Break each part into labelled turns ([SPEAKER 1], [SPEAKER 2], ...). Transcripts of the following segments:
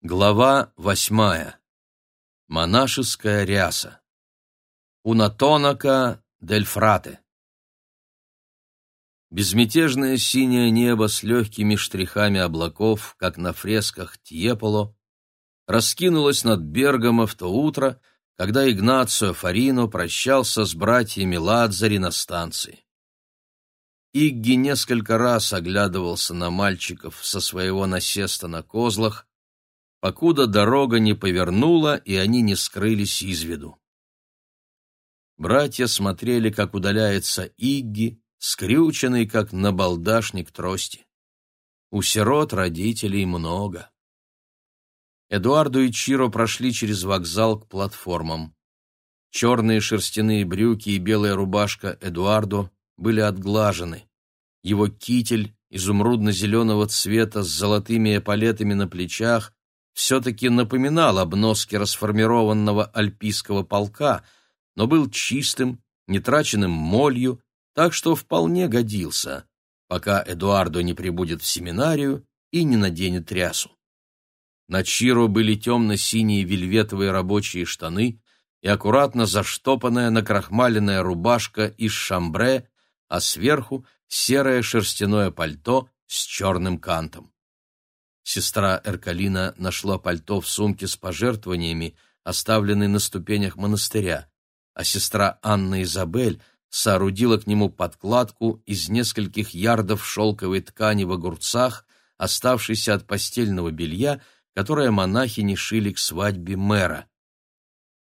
[SPEAKER 1] Глава восьмая. Монашеская ряса. Унатонака дель Фрате. Безмятежное синее небо с легкими штрихами облаков, как на фресках Тьеполо, раскинулось над Бергамо в то утро, когда Игнацио Фарино прощался с братьями Ладзари на станции. Игги несколько раз оглядывался на мальчиков со своего насеста на козлах, покуда дорога не повернула, и они не скрылись из виду. Братья смотрели, как удаляется Игги, скрюченный, как набалдашник трости. У сирот родителей много. Эдуарду и Чиро прошли через вокзал к платформам. Черные шерстяные брюки и белая рубашка Эдуарду были отглажены. Его китель изумрудно-зеленого цвета с золотыми эполетами на плечах все-таки напоминал обноски расформированного альпийского полка, но был чистым, не траченным молью, так что вполне годился, пока Эдуардо не прибудет в семинарию и не наденет рясу. На Чиро были темно-синие вельветовые рабочие штаны и аккуратно заштопанная накрахмаленная рубашка из шамбре, а сверху серое шерстяное пальто с черным кантом. Сестра Эркалина нашла пальто в сумке с пожертвованиями, оставленной на ступенях монастыря, а сестра Анна Изабель соорудила к нему подкладку из нескольких ярдов шелковой ткани в огурцах, оставшейся от постельного белья, которое монахини шили к свадьбе мэра.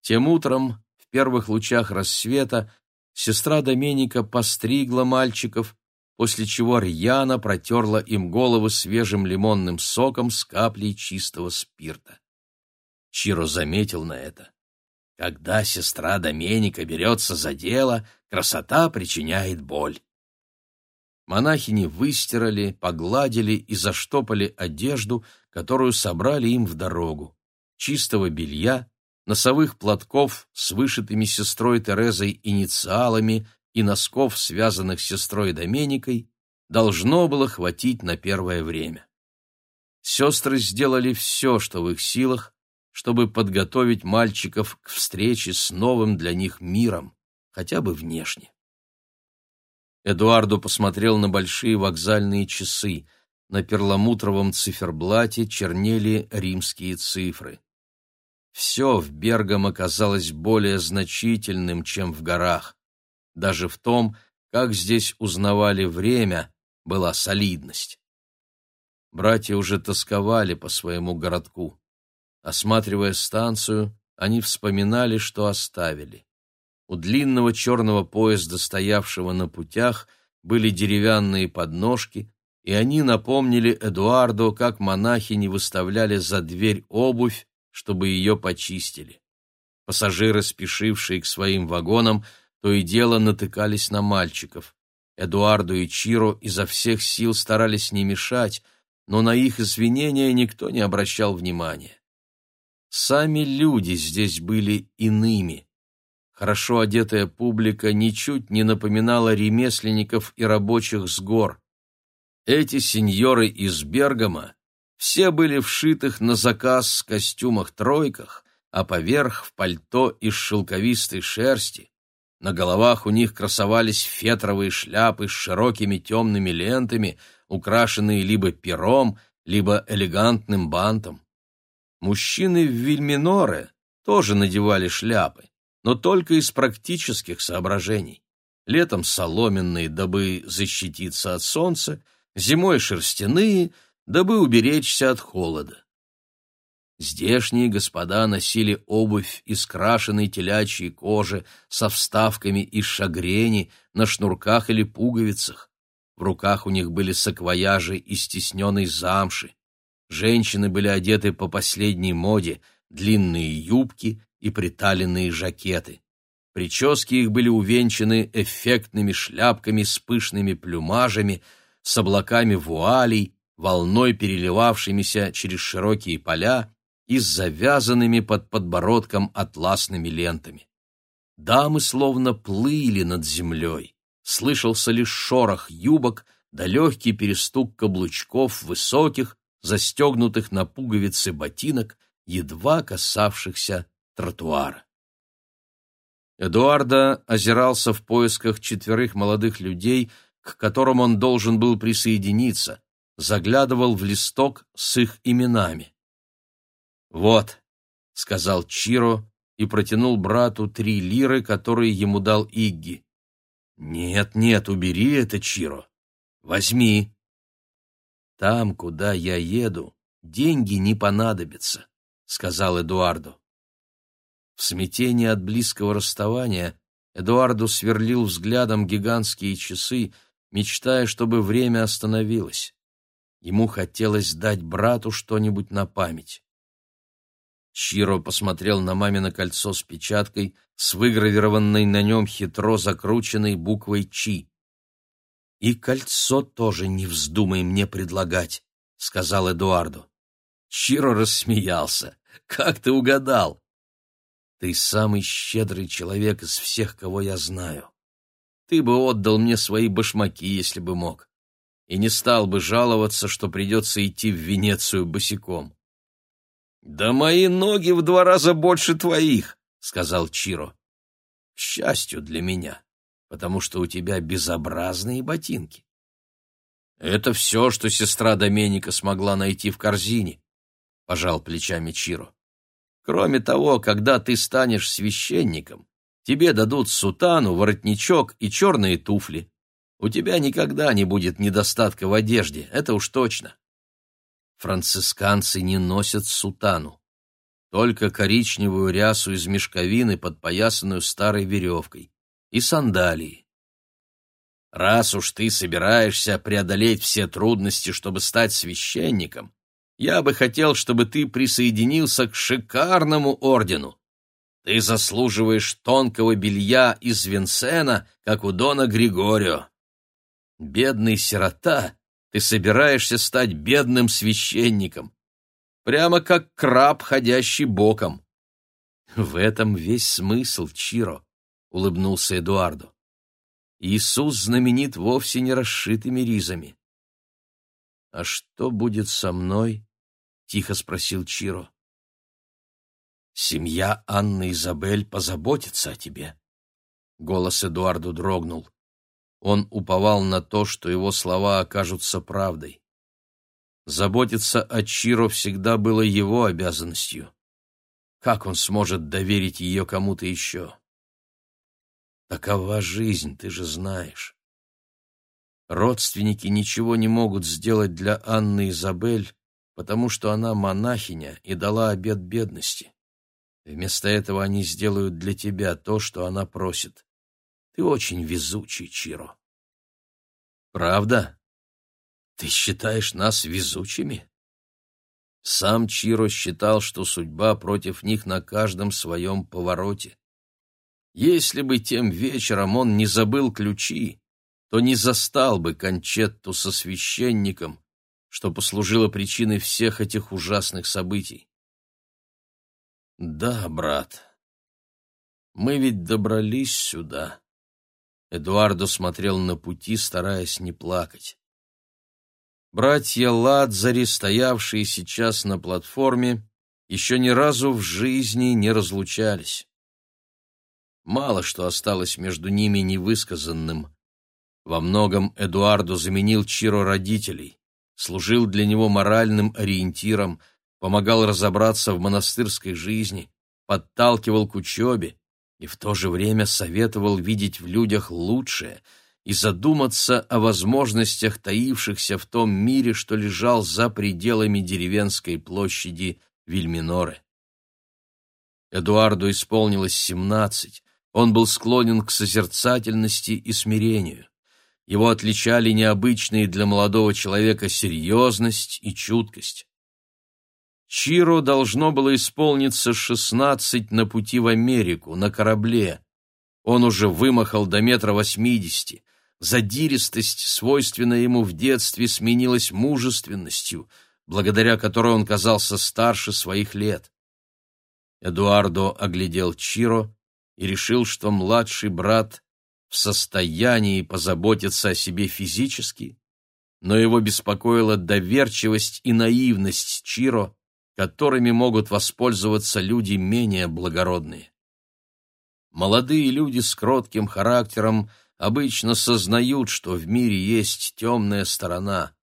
[SPEAKER 1] Тем утром, в первых лучах рассвета, сестра Доменика постригла мальчиков, после чего рьяно протерла им головы свежим лимонным соком с каплей чистого спирта. Чиро заметил на это. Когда сестра Доменика берется за дело, красота причиняет боль. Монахини выстирали, погладили и заштопали одежду, которую собрали им в дорогу. Чистого белья, носовых платков с вышитыми сестрой Терезой инициалами и носков, связанных с сестрой Доменикой, должно было хватить на первое время. Сестры сделали все, что в их силах, чтобы подготовить мальчиков к встрече с новым для них миром, хотя бы внешне. Эдуарду посмотрел на большие вокзальные часы. На перламутровом циферблате чернели римские цифры. Все в Бергам оказалось более значительным, чем в горах. Даже в том, как здесь узнавали время, была солидность. Братья уже тосковали по своему городку. Осматривая станцию, они вспоминали, что оставили. У длинного черного поезда, стоявшего на путях, были деревянные подножки, и они напомнили Эдуарду, как монахи не выставляли за дверь обувь, чтобы ее почистили. Пассажиры, спешившие к своим вагонам, то и дело натыкались на мальчиков. Эдуарду и Чиро изо всех сил старались не мешать, но на их извинения никто не обращал внимания. Сами люди здесь были иными. Хорошо одетая публика ничуть не напоминала ремесленников и рабочих с гор. Эти сеньоры из Бергама все были вшитых на заказ костюмах-тройках, а поверх в пальто из шелковистой шерсти, на головах у них красовались фетровые шляпы с широкими темными лентами, украшенные либо пером, либо элегантным бантом. Мужчины в Вильминоре тоже надевали шляпы, но только из практических соображений. Летом соломенные, дабы защититься от солнца, зимой шерстяные, дабы уберечься от холода. Здешние господа носили обувь из крашеной телячьей кожи со вставками из шагрени на шнурках или пуговицах. В руках у них были саквояжи из тисненной замши. Женщины были одеты по последней моде, длинные юбки и приталенные жакеты. Прически их были увенчаны эффектными шляпками с пышными плюмажами, с облаками вуалей, волной переливавшимися через широкие поля, и с завязанными под подбородком атласными лентами. Дамы словно плыли над землей. Слышался лишь шорох юбок да легкий перестук каблучков высоких, застегнутых на пуговицы ботинок, едва касавшихся тротуара. Эдуарда озирался в поисках четверых молодых людей, к которым он должен был присоединиться, заглядывал в листок с их именами. «Вот», — сказал Чиро и протянул брату три лиры, которые ему дал Игги. «Нет, нет, убери это, Чиро. Возьми». «Там, куда я еду, деньги не понадобятся», — сказал Эдуарду. В смятении от близкого расставания Эдуарду сверлил взглядом гигантские часы, мечтая, чтобы время остановилось. Ему хотелось дать брату что-нибудь на память. Чиро посмотрел на мамино кольцо с печаткой, с выгравированной на нем хитро закрученной буквой «Чи». «И кольцо тоже не вздумай мне предлагать», — сказал Эдуарду. Чиро рассмеялся. «Как ты угадал?» Ты самый щедрый человек из всех, кого я знаю. Ты бы отдал мне свои башмаки, если бы мог, и не стал бы жаловаться, что придется идти в Венецию босиком. Да мои ноги в два раза больше твоих, сказал Чиро. К счастью для меня, потому что у тебя безобразные ботинки. Это все, что сестра Доменика смогла найти в корзине, пожал плечами Чиро. Кроме того, когда ты станешь священником, тебе дадут сутану, воротничок и черные туфли. У тебя никогда не будет недостатка в одежде, это уж точно. Францисканцы не носят сутану, только коричневую рясу из мешковины, подпоясанную старой веревкой, и сандалии. Раз уж ты собираешься преодолеть все трудности, чтобы стать священником, я бы хотел, чтобы ты присоединился к шикарному ордену. Ты заслуживаешь тонкого белья из Винсена, как у Дона Григорио. Бедный сирота, ты собираешься стать бедным священником. Прямо как краб, ходящий боком. В этом весь смысл, Чиро, — улыбнулся Эдуарду. Иисус знаменит вовсе не расшитыми ризами. А что будет со мной, — тихо спросил Чиро. «Семья Анны Изабель позаботится о тебе». Голос Эдуарду дрогнул. Он уповал на то, что его слова окажутся правдой. Заботиться о Чиро всегда было его обязанностью. Как он сможет доверить ее кому-то еще? Такова жизнь, ты же знаешь. Родственники ничего не могут сделать для Анны Изабель, потому что она монахиня и дала обет бедности. Вместо этого они сделают для тебя то, что она просит. Ты очень везучий, Чиро. Правда? Ты считаешь нас везучими? Сам Чиро считал, что судьба против них на каждом своем повороте. Если бы тем вечером он не забыл ключи, то не застал бы Кончетту со священником, что послужило причиной всех этих ужасных событий. Да, брат, мы ведь добрались сюда. Эдуардо смотрел на пути, стараясь не плакать. Братья Ладзари, стоявшие сейчас на платформе, еще ни разу в жизни не разлучались. Мало что осталось между ними невысказанным. Во многом Эдуардо заменил Чиро родителей служил для него моральным ориентиром, помогал разобраться в монастырской жизни, подталкивал к учебе и в то же время советовал видеть в людях лучшее и задуматься о возможностях, таившихся в том мире, что лежал за пределами деревенской площади Вильминоре. Эдуарду исполнилось семнадцать, он был склонен к созерцательности и смирению. Его отличали необычные для молодого человека серьезность и чуткость. Чиро должно было исполниться шестнадцать на пути в Америку, на корабле. Он уже вымахал до метра восьмидесяти. Задиристость, свойственная ему в детстве, сменилась мужественностью, благодаря которой он казался старше своих лет. Эдуардо оглядел Чиро и решил, что младший брат в состоянии позаботиться о себе физически, но его беспокоила доверчивость и наивность Чиро, которыми могут воспользоваться люди менее благородные. Молодые люди с кротким характером обычно сознают, что в мире есть темная сторона,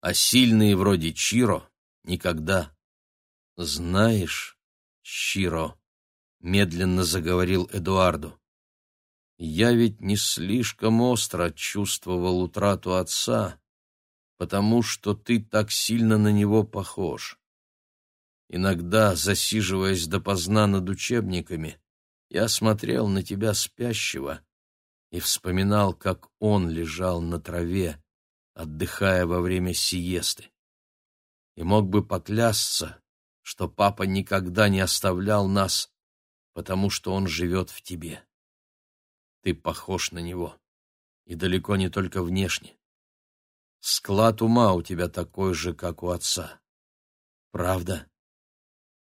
[SPEAKER 1] а сильные вроде Чиро никогда. Знаешь, Чиро, медленно заговорил Эдуарду. Я ведь не слишком остро чувствовал утрату отца, потому что ты так сильно на него похож. Иногда, засиживаясь допоздна над учебниками, я смотрел на тебя спящего и вспоминал, как он лежал на траве, отдыхая во время сиесты. И мог бы поклясться, что папа никогда не оставлял нас, потому что он живет в тебе. Ты похож на него, и далеко не только внешне. Склад ума у тебя такой же, как у отца. Правда?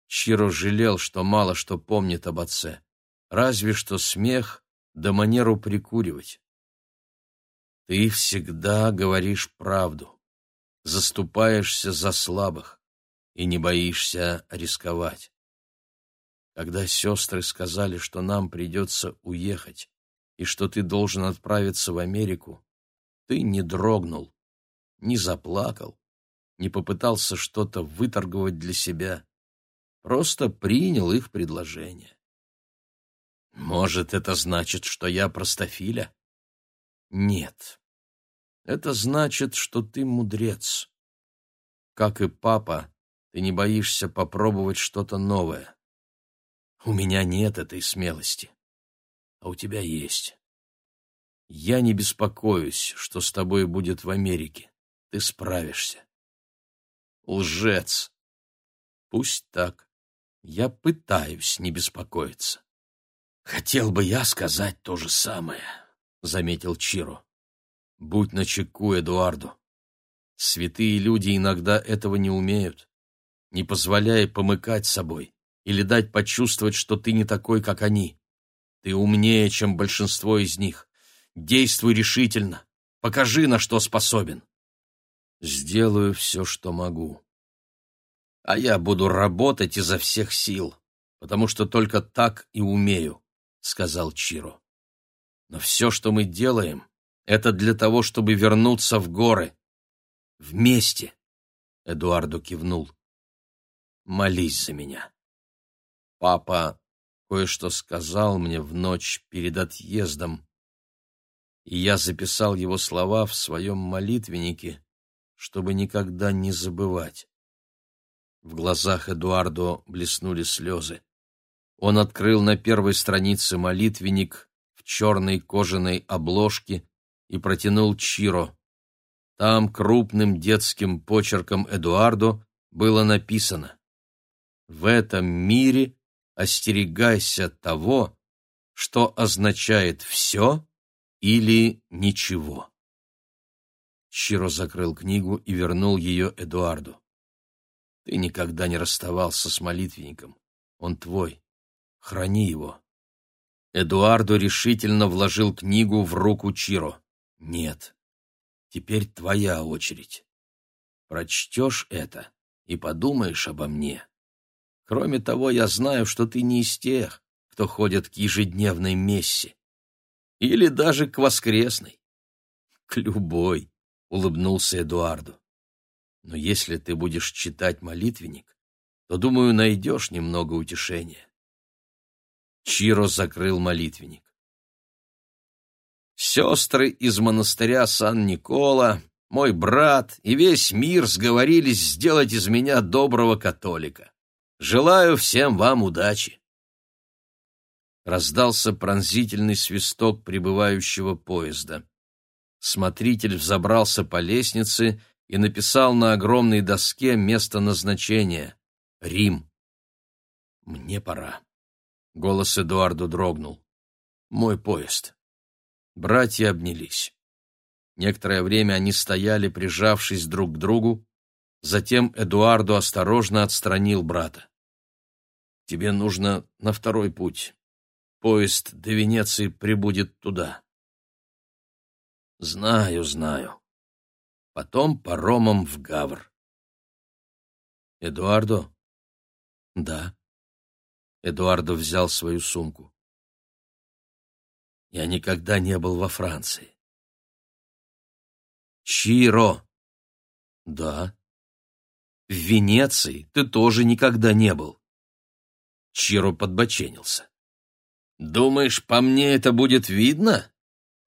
[SPEAKER 1] Чиро жалел, что мало что помнит об отце, разве что смех да манеру прикуривать. Ты всегда говоришь правду, заступаешься за слабых и не боишься рисковать. Когда сестры сказали, что нам придется уехать и что ты должен отправиться в Америку, ты не дрогнул, не заплакал, не попытался что-то выторговать для себя просто принял их предложение. Может, это значит, что я простофиля? Нет. Это значит, что ты мудрец. Как и папа, ты не боишься попробовать что-то новое. У меня нет этой смелости, а у тебя есть. Я не беспокоюсь, что с тобой будет в Америке. Ты справишься. Лжец. Пусть так. Я пытаюсь не беспокоиться. Хотел бы я сказать то же самое, заметил Чиро. Будь начеку, Эдуарду. Святые люди иногда этого не умеют. Не позволяя помыкать собой или дать почувствовать, что ты не такой, как они. Ты умнее, чем большинство из них. Действуй решительно. Покажи, на что способен. Сделаю все, что могу а я буду работать изо всех сил, потому что только так и умею», — сказал Чиро. «Но все, что мы делаем, это для того, чтобы вернуться в горы. Вместе», — Эдуарду кивнул. «Молись за меня». Папа кое-что сказал мне в ночь перед отъездом, и я записал его слова в своем молитвеннике, чтобы никогда не забывать. В глазах Эдуардо блеснули слезы. Он открыл на первой странице молитвенник в черной кожаной обложке и протянул Чиро. Там крупным детским почерком Эдуардо было написано «В этом мире остерегайся того, что означает «все» или «ничего». Чиро закрыл книгу и вернул ее Эдуарду. Ты никогда не расставался с молитвенником. Он твой. Храни его. Эдуардо решительно вложил книгу в руку Чиро. Нет. Теперь твоя очередь. Прочтешь это и подумаешь обо мне. Кроме того, я знаю, что ты не из тех, кто ходит к ежедневной мессе. Или даже к воскресной. К любой, — улыбнулся Эдуарду. Но если ты будешь читать молитвенник, то, думаю, найдешь немного утешения. Чиро закрыл молитвенник. Сестры из монастыря Сан-Никола, мой брат и весь мир сговорились сделать из меня доброго католика. Желаю всем вам удачи. Раздался пронзительный свисток прибывающего поезда. Смотритель взобрался по лестнице и написал на огромной доске место назначения — Рим. «Мне пора». Голос Эдуарду дрогнул. «Мой поезд». Братья обнялись. Некоторое время они стояли, прижавшись друг к другу. Затем Эдуарду осторожно отстранил брата. «Тебе нужно на второй путь. Поезд до Венеции прибудет туда». «Знаю, знаю», потом паромом в Гавр. «Эдуардо?» «Да». Эдуардо взял свою сумку. «Я никогда не был во Франции». «Чиро?» «Да». «В Венеции ты тоже никогда не был». Чиро подбоченился. «Думаешь, по мне это будет видно?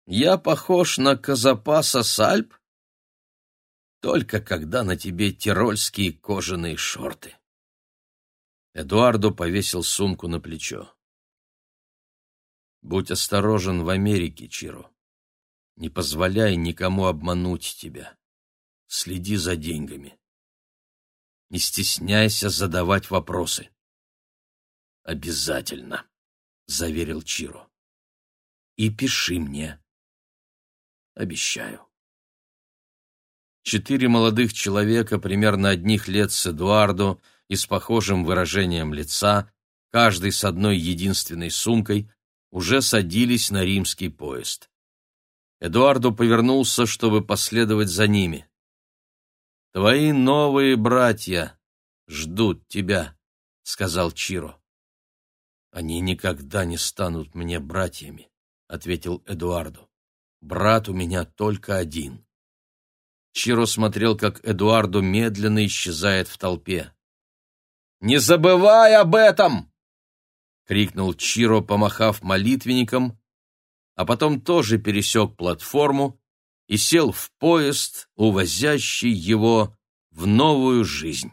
[SPEAKER 1] Я похож на Казапаса Сальп?» Только когда на тебе тирольские кожаные шорты. Эдуардо повесил сумку на плечо. Будь осторожен в Америке, Чиро. Не позволяй никому обмануть тебя. Следи за деньгами. Не стесняйся задавать вопросы. Обязательно, заверил Чиро. И пиши мне. Обещаю. Четыре молодых человека, примерно одних лет с Эдуардо и с похожим выражением лица, каждый с одной единственной сумкой, уже садились на римский поезд. Эдуардо повернулся, чтобы последовать за ними. «Твои новые братья ждут тебя», — сказал Чиро. «Они никогда не станут мне братьями», — ответил Эдуардо. «Брат у меня только один». Чиро смотрел, как Эдуардо медленно исчезает в толпе. «Не забывай об этом!» — крикнул Чиро, помахав молитвенником, а потом тоже пересек платформу и сел в поезд, увозящий его в новую жизнь.